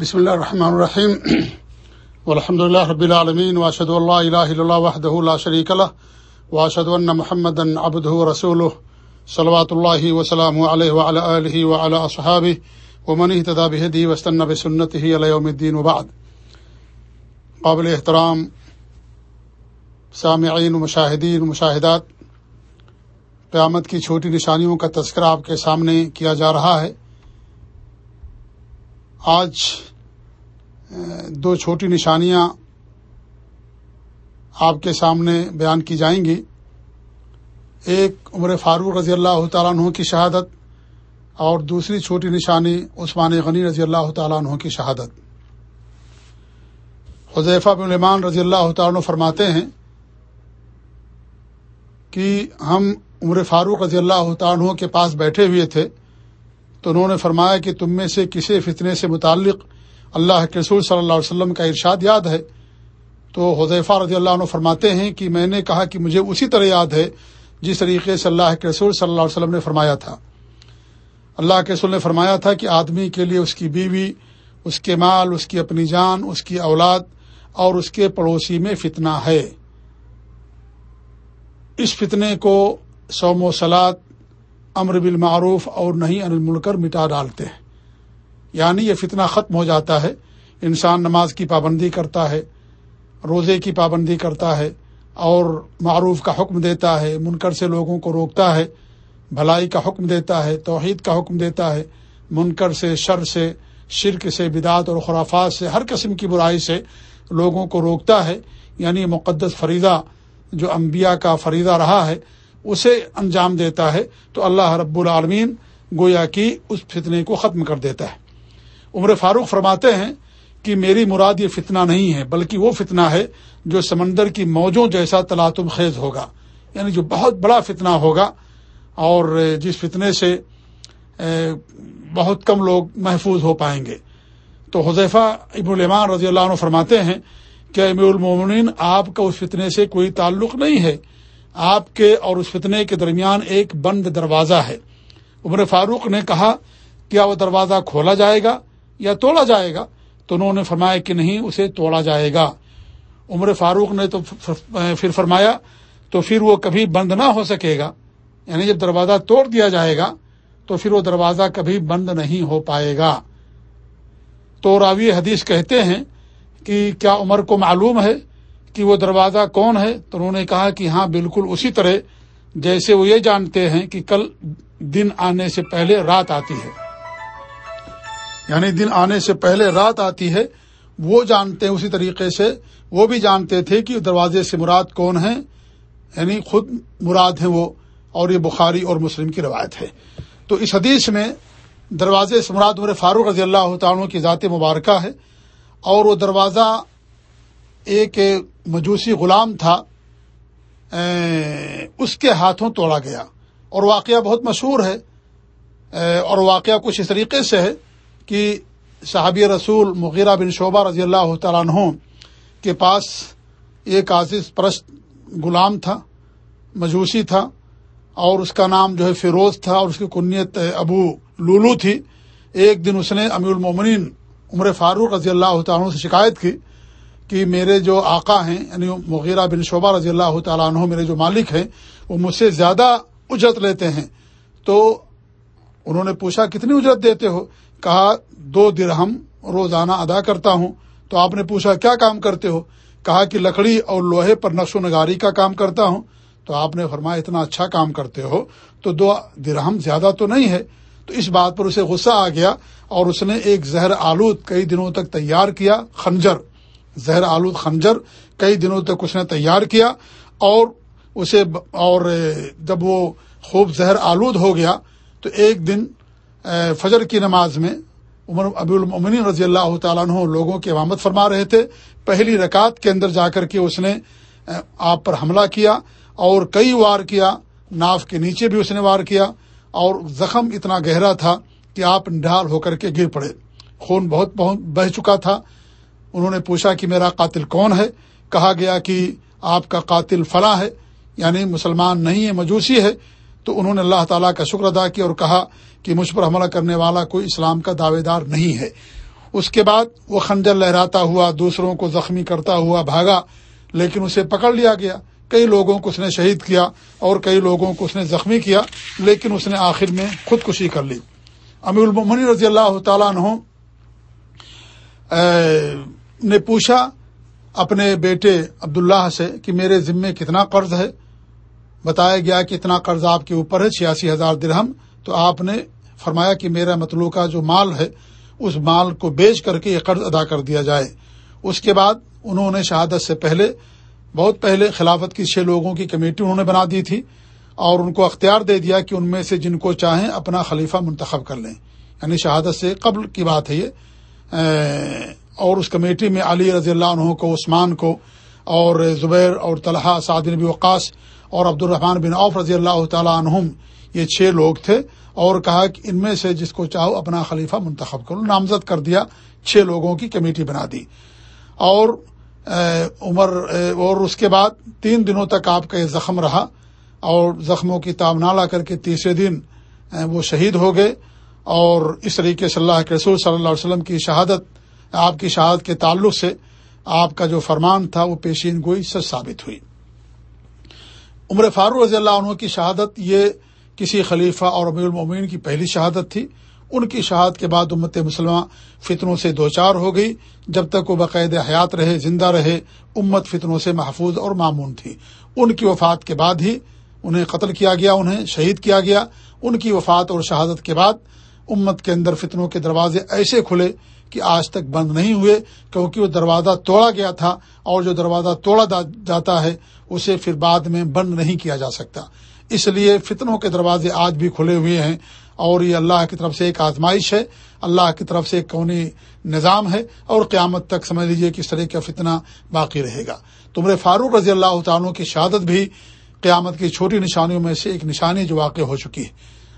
بسم اللہ الرحمن الرحیم۔ والحمد لله رب العالمین واشهد ان لا اله الا الله وحده لا شريك له واشهد ان محمدا عبده ورسوله صلوات الله وسلامه عليه وعلى اله وعلى اصحابه ومن اهتدى بهديه واستنى بسنته الى يوم الدين وبعد قابل احترام، سامعین و مشاہدین و مشاہدات، قیامت کی چھوٹی نشانیوں کا تذکرہ آپ کے سامنے کیا جا رہا ہے۔ آج دو چھوٹی نشانیاں آپ کے سامنے بیان کی جائیں گی۔ ایک، عمر فاروق رضی اللہ تعالیٰ عنہ کی شہادت، اور دوسری چھوٹی نشانی عثمان غنی رضی اللہ تعالیٰ عنہ کی شہادت۔ حضیفہ بن المان رضی اللہ تعالیٰ عنہ فرماتے ہیں کہ ہم عمر فاروق رضی اللہ تعالیٰ عنہ کے پاس بیٹھے ہوئے تھے۔ تو انہوں نے فرمایا کہ تم میں سے کسی فتنے سے متعلق اللہ کے رسول صلی اللہ علیہ وسلم کا ارشاد یاد ہے؟ تو حضیفہ رضی اللہ عنہ فرماتے ہیں کہ میں نے کہا کہ مجھے اسی طرح یاد ہے جس طریقے سے اللہ کے رسول صلی اللہ علیہ وسلم نے فرمایا تھا۔ اللہ کے رسول نے فرمایا تھا کہ آدمی کے لیے اس کی بیوی، اس کے مال، اس کی اپنی جان، اس کی اولاد اور اس کے پڑوسی میں فتنہ ہے۔ اس فتنے کو سوم و سلاد امر بالمعروف اور نہیں ان مل کر مٹا ڈالتے ہیں۔ یعنی یہ فتنہ ختم ہو جاتا ہے۔ انسان نماز کی پابندی کرتا ہے، روزے کی پابندی کرتا ہے اور معروف کا حکم دیتا ہے، منکر سے لوگوں کو روکتا ہے، بھلائی کا حکم دیتا ہے، توحید کا حکم دیتا ہے۔ منکر سے، شر سے، شرک سے بدعت اور خرافات سے، ہر قسم کی برائی سے لوگوں کو روکتا ہے۔ یعنی مقدس فریضہ، جو انبیاء کا فریضہ رہا ہے اسے انجام دیتا ہے تو اللہ رب العالمین گویا کی اس فتنے کو ختم کر دیتا ہے۔ عمر فاروق فرماتے ہیں کہ میری مراد یہ فتنہ نہیں ہے، بلکہ وہ فتنہ ہے جو سمندر کی موجوں جیسا تلاتم خیز ہوگا۔ یعنی جو بہت بڑا فتنہ ہوگا۔ اور جس فتنے سے بہت کم لوگ محفوظ ہو پائیں گے۔ تو حذیفہ ابن المان رضی اللہ عنہ فرماتے ہیں کہ امیر المومنین، آپ کا اس فتنے سے کوئی تعلق نہیں ہے۔ آپ کے اور اس فتنے کے درمیان ایک بند دروازہ ہے۔ عمر فاروق نے کہا، کیا وہ دروازہ کھولا جائے گا یا توڑا جائے گا؟ تو انہوں نے فرمایا کہ نہیں، اسے توڑا جائے گا۔ عمر فاروق نے تو پھر فرمایا، تو پھر وہ کبھی بند نہ ہو سکے گا۔ یعنی جب دروازہ توڑ دیا جائے گا، تو پھر وہ دروازہ کبھی بند نہیں ہو پائے گا۔ تو راوی حدیث کہتے ہیں کہ کیا عمر کو معلوم ہے؟ کہ وہ دروازہ کون ہے؟ تو انہوں نے کہا کہ ہاں بالکل اسی طرح جیسے وہ یہ جانتے ہیں کہ کل دن آنے سے پہلے رات آتی ہے۔ یعنی دن آنے سے پہلے رات آتی ہے، وہ جانتے ہیں اسی طریقے سے۔ وہ بھی جانتے تھے کہ دروازے سے مراد کون ہے۔ یعنی خود مراد ہیں وہ، اور یہ بخاری اور مسلم کی روایت ہے۔ تو اس حدیث میں دروازے سے مراد عمر فاروق رضی اللہ تعالیٰ کی ذات مبارکہ ہے، اور وہ دروازہ ایک مجوسی غلام تھا اس کے ہاتھوں توڑا گیا۔ اور واقعہ بہت مشہور ہے اور واقعہ کچھ اس طریقے سے ہے کہ صحابی رسول مغیرہ بن شعبہ رضی اللہ تعالیٰ عنہ کے پاس ایک عزیز پرست غلام تھا، مجوسی تھا، اور اس کا نام جو ہے فیروز تھا، اور اس کی کنیت ابو لولو تھی۔ ایک دن اس نے امیر المومنین عمر فاروق رضی اللہ تعالیٰ سے شکایت کی کہ میرے جو آقا ہیں یعنی مغیرہ بن شعبہ رضی اللہ تعالیٰ عنہ میرے جو مالک ہیں، وہ مجھ سے زیادہ اجرت لیتے ہیں۔ تو انہوں نے پوچھا، کتنی اجرت دیتے ہو؟ کہا، دو درہم روزانہ ادا کرتا ہوں۔ تو آپ نے پوچھا، کیا کام کرتے ہو؟ کہا کہ لکڑی اور لوہے پر نقش و نگاری کا کام کرتا ہوں۔ تو آپ نے فرمایا، اتنا اچھا کام کرتے ہو، تو دو درہم زیادہ تو نہیں ہے۔ تو اس بات پر اسے غصہ آ گیا اور اس نے ایک زہر آلود کئی دنوں تک تیار کیا، خنجر۔ زہر آلود خنجر کئی دنوں تک اس نے تیار کیا اور اسے اور جب وہ خوب زہر آلود ہو گیا تو ایک دن فجر کی نماز میں عمر ابی المنی رضی اللہ تعالیٰ عنہ لوگوں کی امامت فرما رہے تھے۔ پہلی رکعت کے اندر جا کر کے اس نے آپ پر حملہ کیا اور کئی وار کیا، ناف کے نیچے بھی اس نے وار کیا اور زخم اتنا گہرا تھا کہ آپ ڈھال ہو کر کے گر پڑے۔ خون بہت بہت بہ چکا تھا۔ انہوں نے پوچھا کہ میرا قاتل کون ہے؟ کہا گیا کہ آپ کا قاتل فلاں ہے یعنی مسلمان نہیں ہے، مجوسی ہے۔ تو انہوں نے اللہ تعالیٰ کا شکر ادا کیا اور کہا کہ مجھ پر حملہ کرنے والا کوئی اسلام کا دعوے دار نہیں ہے۔ اس کے بعد وہ خنجر لہراتا ہوا، دوسروں کو زخمی کرتا ہوا بھاگا، لیکن اسے پکڑ لیا گیا۔ کئی لوگوں کو اس نے شہید کیا اور کئی لوگوں کو اس نے زخمی کیا، لیکن اس نے آخر میں خودکشی کر لی۔ امیر المنی رضی اللہ تعالیٰ عنہ نے پوچھا اپنے بیٹے عبداللہ سے کہ میرے ذمے کتنا قرض ہے؟ بتایا گیا کہ اتنا قرض آپ کے اوپر ہے، چھیاسی ہزار درہم۔ تو آپ نے فرمایا کہ میرا مطلوع کا جو مال ہے، اس مال کو بیچ کر کے یہ قرض ادا کر دیا جائے۔ اس کے بعد انہوں نے شہادت سے پہلے، بہت پہلے خلافت کی چھ لوگوں کی کمیٹی انہوں نے بنا دی تھی اور ان کو اختیار دے دیا کہ ان میں سے جن کو چاہیں اپنا خلیفہ منتخب کر لیں۔ یعنی شہادت سے قبل کی بات ہے یہ۔ اور اس کمیٹی میں علی رضی اللہ عنہ کو، عثمان کو اور زبیر اور طلحہ سعد نبی وقاص اور عبد الرحمان بن عوف رضی اللہ تعالیٰ عنہم، یہ چھ لوگ تھے اور کہا کہ ان میں سے جس کو چاہو اپنا خلیفہ منتخب کرو۔ نامزد کر دیا، چھ لوگوں کی کمیٹی بنا دی۔ اور عمر اور اس کے بعد تین دنوں تک آپ کا یہ زخم رہا اور زخموں کی تاب نہ لا کر کے تیسرے دن وہ شہید ہو گئے اور اس طریقے سے اللہ کے رسول صلی اللہ علیہ وسلم کی شہادت آپ کی شہادت کے تعلق سے آپ کا جو فرمان تھا، وہ پیشین گوئی سچ ثابت ہوئی۔ عمر فاروق رضی اللہ عنہ کی شہادت، یہ کسی خلیفہ اور امیر المومین کی پہلی شہادت تھی۔ ان کی شہادت کے بعد امت مسلمہ فتنوں سے دوچار ہو گئی۔ جب تک وہ باقاعد حیات رہے، زندہ رہے، امت فتنوں سے محفوظ اور معمون تھی۔ ان کی وفات کے بعد ہی انہیں قتل کیا گیا، انہیں شہید کیا گیا۔ ان کی وفات اور شہادت کے بعد امت کے اندر فتنوں کے دروازے ایسے کھلے کہ آج تک بند نہیں ہوئے، کیونکہ وہ دروازہ توڑا گیا تھا اور جو دروازہ توڑا جاتا ہے، اسے پھر بعد میں بند نہیں کیا جا سکتا۔ اس لیے فتنوں کے دروازے آج بھی کھلے ہوئے ہیں اور یہ اللہ کی طرف سے ایک آزمائش ہے۔ اللہ کی طرف سے ایک کونی نظام ہے اور قیامت تک سمجھ لیجیے کہ اس طرح کا فتنہ باقی رہے گا۔ تمہرے فاروق رضی اللہ تعالیٰ کی شہادت بھی قیامت کی چھوٹی نشانیوں میں سے ایک نشانی جو واقع ہو چکی ہے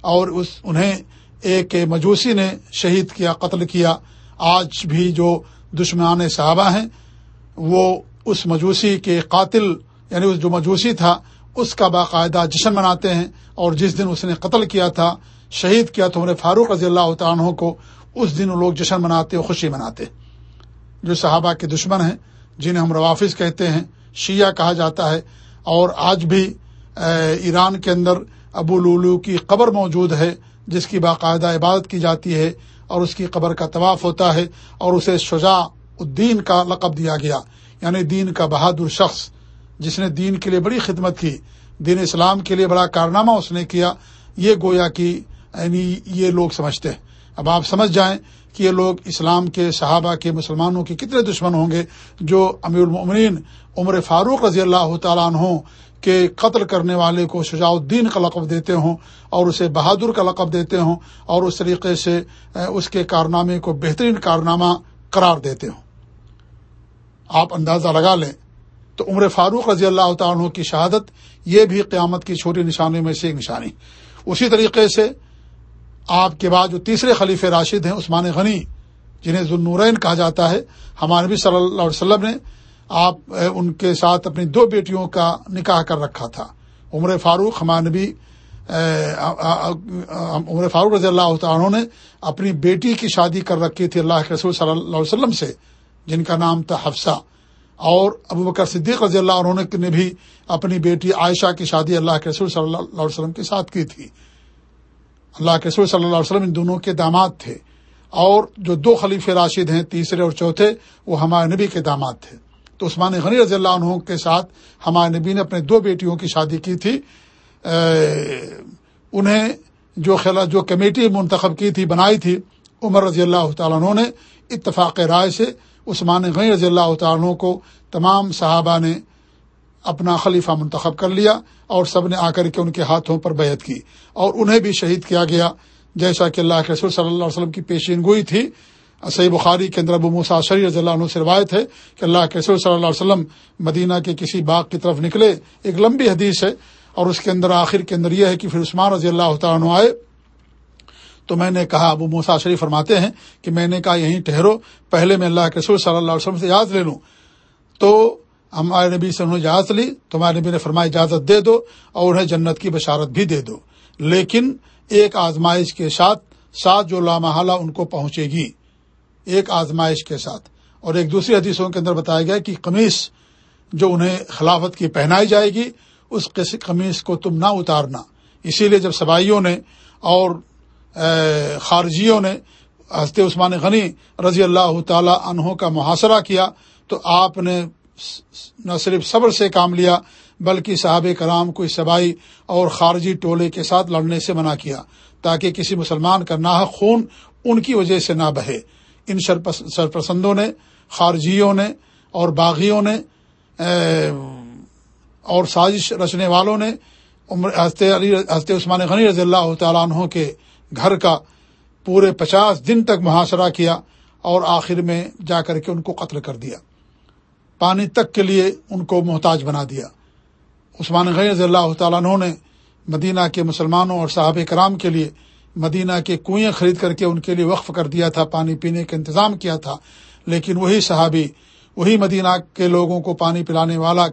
اور اس انہیں ایک مجوسی نے شہید کیا، قتل کیا۔ آج بھی جو دشمان صحابہ ہیں، وہ اس مجوسی کے قاتل یعنی جو مجوسی تھا، اس کا باقاعدہ جشن مناتے ہیں اور جس دن اس نے قتل کیا تھا، شہید کیا تو عمر فاروق رضی اللہ عنہ کو اس دن لوگ جشن مناتے اور خوشی مناتے۔ جو صحابہ کے دشمن ہیں، جنہیں ہم روافظ کہتے ہیں، شیعہ کہا جاتا ہے۔ اور آج بھی ایران کے اندر ابو لولو کی قبر موجود ہے۔ جس کی باقاعدہ عبادت کی جاتی ہے اور اس کی قبر کا طواف ہوتا ہے اور اسے شجاع الدین کا لقب دیا گیا یعنی دین کا بہادر شخص، جس نے دین کے لیے بڑی خدمت کی، دین اسلام کے لیے بڑا کارنامہ اس نے کیا۔ یہ گویا کی یعنی یہ لوگ سمجھتے ہیں۔ اب آپ سمجھ جائیں کہ یہ لوگ اسلام کے صحابہ کے مسلمانوں کے کتنے دشمن ہوں گے جو امیر المؤمنین عمر فاروق رضی اللہ تعالیٰ عنہ کے قتل کرنے والے کو شجاع الدین کا لقب دیتے ہوں اور اسے بہادر کا لقب دیتے ہوں اور اس طریقے سے اس کے کارنامے کو بہترین کارنامہ قرار دیتے ہوں۔ آپ اندازہ لگا لیں۔ تو عمر فاروق رضی اللہ تعالیٰ کی شہادت، یہ بھی قیامت کی چھوٹی نشانی میں سے ایک نشانی۔ اسی طریقے سے آپ کے بعد جو تیسرے خلیف راشد ہیں، عثمان غنی، جنہیں ذنورین کہا جاتا ہے، ہمارے نبی صلی اللہ علیہ وسلم نے آپ ان کے ساتھ اپنی دو بیٹیوں کا نکاح کر رکھا تھا۔ عمر فاروق، ہمارے نبی عمر فاروق رضی اللہ عنہ نے اپنی بیٹی کی شادی کر رکھی تھی اللہ کے رسول صلی اللہ علیہ وسلم سے، جن کا نام تھا حفصہ۔ اور ابو بکر صدیق رضی اللہ عنہ نے بھی اپنی بیٹی عائشہ کی شادی اللہ کے رسول صلی اللہ علیہ وسلم کے ساتھ کی تھی۔ اللہ کے رسول صلی اللہ علیہ وسلم ان دونوں کے داماد تھے۔ اور جو دو خلیف راشد ہیں، تیسرے اور چوتھے، وہ ہمارے نبی کے داماد تھے۔ تو عثمان غنی رضی اللہ عنہ کے ساتھ ہمارے نبی نے اپنے دو بیٹیوں کی شادی کی تھی۔ انہیں جو خلا، جو کمیٹی منتخب کی تھی، بنائی تھی، عمر رضی اللہ تعالیٰ عنہ نے اتفاق رائے سے عثمان غنی رضی اللہ تعالیٰ عنہ کو تمام صحابہ نے اپنا خلیفہ منتخب کر لیا اور سب نے آ کر کے ان کے ہاتھوں پر بیعت کی اور انہیں بھی شہید کیا گیا۔ جیسا کہ اللہ کے رسول صلی اللہ علیہ وسلم کی پیشین گوئی تھی، صحیح بخاری کے اندر ابو مساشری رضی اللہ عنہ سے روایت ہے کہ اللہ کے رسول صلی اللہ علیہ وسلم مدینہ کے کسی باغ کی طرف نکلے۔ ایک لمبی حدیث ہے اور اس کے اندر آخر کے اندر یہ ہے کہ پھر عثمان رضی اللہ تعالیٰ آئے۔ تو میں نے کہا، ابو موسا شریف فرماتے ہیں کہ میں نے کہا، یہیں ٹھہرو، پہلے میں اللہ کے رسول صلی اللہ علیہ وسلم سے اجازت لے لوں۔ تو ہمارے نبی سے انہوں نے اجازت لی تو ہمارے نبی نے فرمایا اجازت دے دو اور انہیں جنت کی بشارت بھی دے دو۔ لیکن ایک آزمائش کے ساتھ ساتھ جو لامحالہ ان کو پہنچے گی، ایک آزمائش کے ساتھ۔ اور ایک دوسری حدیثوں کے اندر بتایا گیا کہ قمیص جو انہیں خلافت کی پہنائی جائے گی، اس قمیص کو تم نہ اتارنا۔ اسی لیے جب سبائیوں نے اور خارجیوں نے حضرت عثمان غنی رضی اللہ تعالی عنہ کا محاصرہ کیا، تو آپ نے نہ صرف صبر سے کام لیا، بلکہ صحاب کرام کو سبائی اور خارجی ٹولے کے ساتھ لڑنے سے منع کیا، تاکہ کسی مسلمان کا نہ خون ان کی وجہ سے نہ بہے۔ ان سرپسندوں نے، خارجیوں نے اور باغیوں نے اور سازش رچنے والوں نے علی، حضرت عثمان غنی رضی اللہ تعالیٰ عنہ کے گھر کا پورے پچاس دن تک محاصرہ کیا اور آخر میں جا کر کے ان کو قتل کر دیا۔ پانی تک کے لیے ان کو محتاج بنا دیا۔ عثمان غنی رضی اللہ تعالیٰ عنہ نے مدینہ کے مسلمانوں اور صحاب کرام کے لیے مدینہ کے کنویں خرید کر کے ان کے لیے وقف کر دیا تھا، پانی پینے کا انتظام کیا تھا۔ لیکن وہی صحابی، وہی مدینہ کے لوگوں کو پانی پلانے والا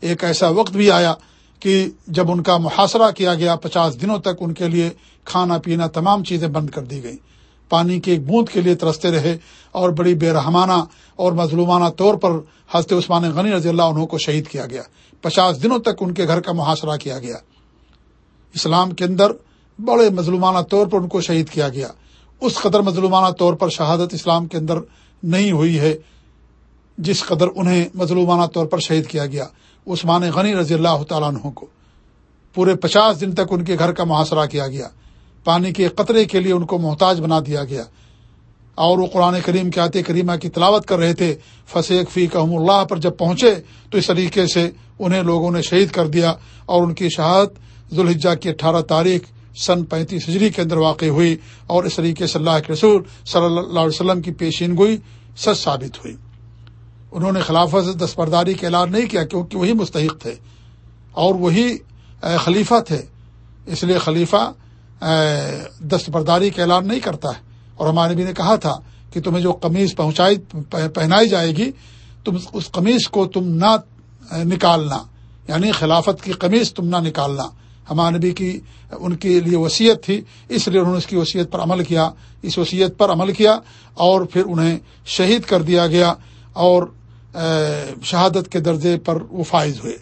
ایک ایسا وقت بھی آیا کہ جب ان کا محاصرہ کیا گیا، پچاس دنوں تک ان کے لیے کھانا پینا تمام چیزیں بند کر دی گئی پانی کی ایک بوند کے لیے ترستے رہے اور بڑی بے رحمانہ اور مظلومانہ طور پر حضرت عثمان غنی رضی اللہ عنہ کو شہید کیا گیا۔ پچاس دنوں تک ان کے گھر کا محاصرہ کیا گیا۔ اسلام کے اندر بڑے مظلومانہ طور پر ان کو شہید کیا گیا۔ اس قدر مظلومانہ طور پر شہادت اسلام کے اندر نہیں ہوئی ہے جس قدر انہیں مظلومانہ طور پر شہید کیا گیا۔ عثمان غنی رضی اللہ تعالیٰ عنہ کو پورے پچاس دن تک ان کے گھر کا محاصرہ کیا گیا۔ پانی کے قطرے کے لیے ان کو محتاج بنا دیا گیا۔ اور وہ قرآن کریم کے آتے کریمہ کی تلاوت کر رہے تھے۔ فصیق فی کہم اللہ پر جب پہنچے تو اس طریقے سے انہیں لوگوں نے شہید کر دیا اور ان کی شہادت ذوالحجہ کی اٹھارہ تاریخ سن پینتیس ہجری کے اندر واقع ہوئی اور اس طریقے سے اللہ کے رسول صلی اللہ علیہ وسلم کی پیشین گوئی سچ ثابت ہوئی۔ انہوں نے خلافت دستبرداری کا اعلان نہیں کیا کیونکہ وہی مستحق تھے اور وہی خلیفہ تھے۔ اس لیے خلیفہ دستبرداری کا اعلان نہیں کرتا ہے۔ اور ہمارے بھی نے کہا تھا کہ تمہیں جو قمیض پہنچائی پہنائی جائے گی، تم اس قمیض کو تم نہ نکالنا۔ یعنی خلافت کی قمیض تم نہ نکالنا۔ ہمارے نبی کی، ان کے لیے وصیت تھی، اس لیے انہوں نے اس کی وصیت پر عمل کیا۔ اس وصیت پر عمل کیا اور پھر انہیں شہید کر دیا گیا اور شہادت کے درجے پر وہ فائز ہوئے۔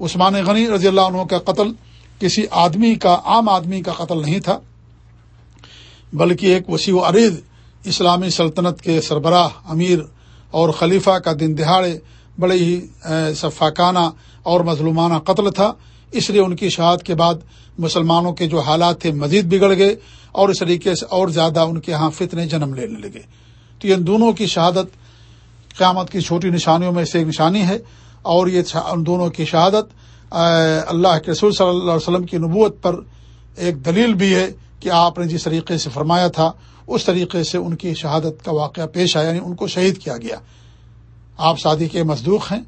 عثمان غنی رضی اللہ عنہ کا قتل کسی آدمی کا، عام آدمی کا قتل نہیں تھا، بلکہ ایک وسیع و عرید اسلامی سلطنت کے سربراہ، امیر اور خلیفہ کا دن دہاڑے بڑے ہی صفاقانہ اور مظلومانہ قتل تھا۔ اس لیے ان کی شہادت کے بعد مسلمانوں کے جو حالات تھے مزید بگڑ گئے اور اس طریقے سے اور زیادہ ان کے ہاں فتنے جنم لینے لگے۔ تو ان دونوں کی شہادت قیامت کی چھوٹی نشانیوں میں سے ایک نشانی ہے اور یہ ان دونوں کی شہادت اللہ کے رسول صلی اللہ علیہ وسلم کی نبوت پر ایک دلیل بھی ہے کہ آپ نے جس طریقے سے فرمایا تھا، اس طریقے سے ان کی شہادت کا واقعہ پیش آیا یعنی ان کو شہید کیا گیا۔ آپ شادی کے مزدوق ہیں۔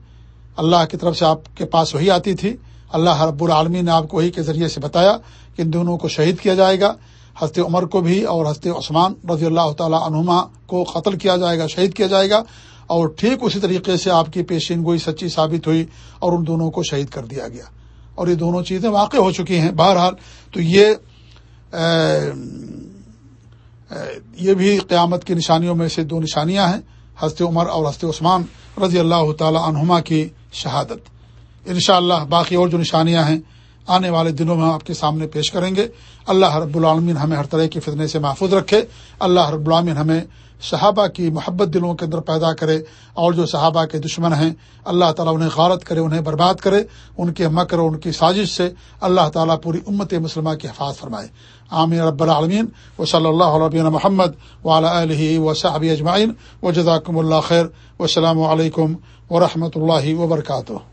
اللہ کی طرف سے آپ کے پاس وہی آتی تھی۔ اللہ رب العالمی نے آپ کو وہی کے ذریعے سے بتایا کہ ان دونوں کو شہید کیا جائے گا۔ ہست عمر کو بھی اور ہست عثمان رضی اللہ تعالی عنہما کو قتل کیا جائے گا، شہید کیا جائے گا۔ اور ٹھیک اسی طریقے سے آپ کی پیشین گوئی سچی ثابت ہوئی اور ان دونوں کو شہید کر دیا گیا۔ اور یہ دونوں چیزیں واقع ہو چکی ہیں بہرحال۔ تو یہ یہ بھی قیامت کی نشانیوں میں سے دو نشانیاں ہیں ہست عمر اور ہست عثمان رضی اللہ تعالی عنہما کی شہادت۔ انشاءاللہ اللہ باقی اور جو نشانیاں ہیں آنے والے دنوں میں ہم آپ کے سامنے پیش کریں گے۔ اللہ رب العالمین ہمیں ہر طرح کی فتنے سے محفوظ رکھے۔ اللہ رب العالمین ہمیں صحابہ کی محبت دلوں کے اندر پیدا کرے اور جو صحابہ کے دشمن ہیں، اللہ تعالیٰ انہیں غارت کرے، انہیں برباد کرے، ان کے مکر اور ان کی سازش سے اللہ تعالیٰ پوری امت مسلمہ کی حفاظ فرمائے۔ عامر رب العالمین۔ و صلی اللہ علیہ محمد علیہ و صحابی اجمعین۔ و جزاکم اللہ خیر۔ و السلام علیکم و رحمۃ اللہ وبرکاتہ۔